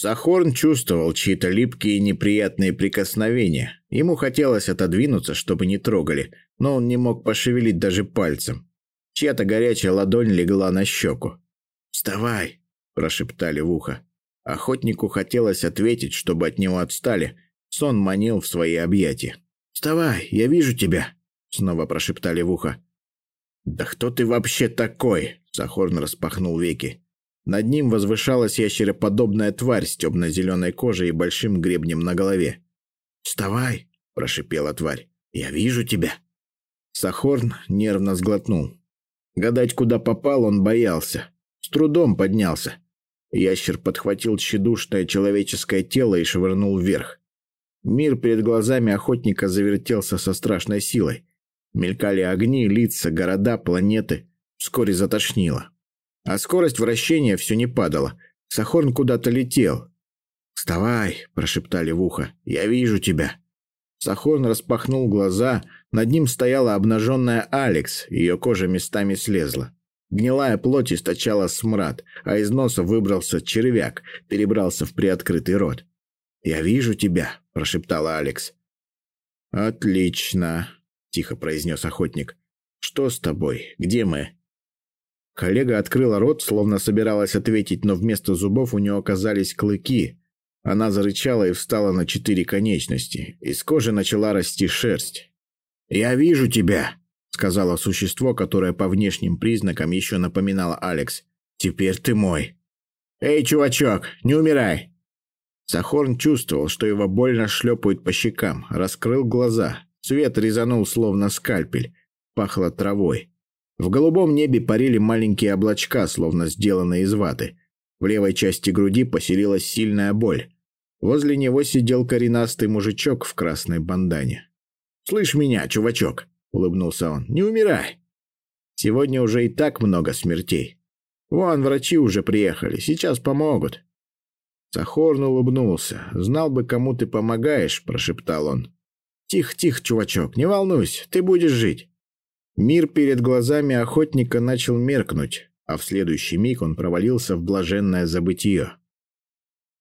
Сахорн чувствовал чьи-то липкие неприятные прикосновения. Ему хотелось отодвинуться, чтобы не трогали, но он не мог пошевелить даже пальцем. Чья-то горячая ладонь легла на щеку. «Вставай!» – прошептали в ухо. Охотнику хотелось ответить, чтобы от него отстали. Сон манил в свои объятия. «Вставай, я вижу тебя!» – снова прошептали в ухо. «Да кто ты вообще такой?» – Сахорн распахнул веки. Над ним возвышалась ящероподобная тварь с темно-зеленой кожей и большим гребнем на голове. «Вставай!» – прошипела тварь. «Я вижу тебя!» Сахорн нервно сглотнул. Гадать, куда попал, он боялся. С трудом поднялся. Ящер подхватил тщедушное человеческое тело и швырнул вверх. Мир перед глазами охотника завертелся со страшной силой. Мелькали огни, лица, города, планеты. Вскоре затошнило. А скорость вращения все не падала. Сахорн куда-то летел. «Вставай!» – прошептали в ухо. «Я вижу тебя!» Сахорн распахнул глаза. Над ним стояла обнаженная Алекс. Ее кожа местами слезла. Гнилая плоть источала смрад, а из носа выбрался червяк, перебрался в приоткрытый рот. «Я вижу тебя», – прошептала Алекс. «Отлично», – тихо произнес охотник. «Что с тобой? Где мы?» Коллега открыла рот, словно собиралась ответить, но вместо зубов у нее оказались клыки. Она зарычала и встала на четыре конечности. Из кожи начала расти шерсть. «Я вижу тебя», — сказала существо, которое по внешним признакам еще напоминало Алекс. «Теперь ты мой». «Эй, чувачок, не умирай!» Сахорн чувствовал, что его больно шлепают по щекам, раскрыл глаза. Свет резанул, словно скальпель. Пахло травой. В голубом небе парили маленькие облачка, словно сделанные из ваты. В левой части груди поселилась сильная боль. Возле него сидел коренастый мужичок в красной бандане. «Слышь меня, чувачок!» — улыбнулся он. «Не умирай! Сегодня уже и так много смертей. Вон, врачи уже приехали, сейчас помогут». Сахорн улыбнулся. «Знал бы, кому ты помогаешь», — прошептал он. «Тихо, тихо, чувачок, не волнуйся, ты будешь жить». Мир перед глазами охотника начал меркнуть, а в следующий миг он провалился в блаженное забытие.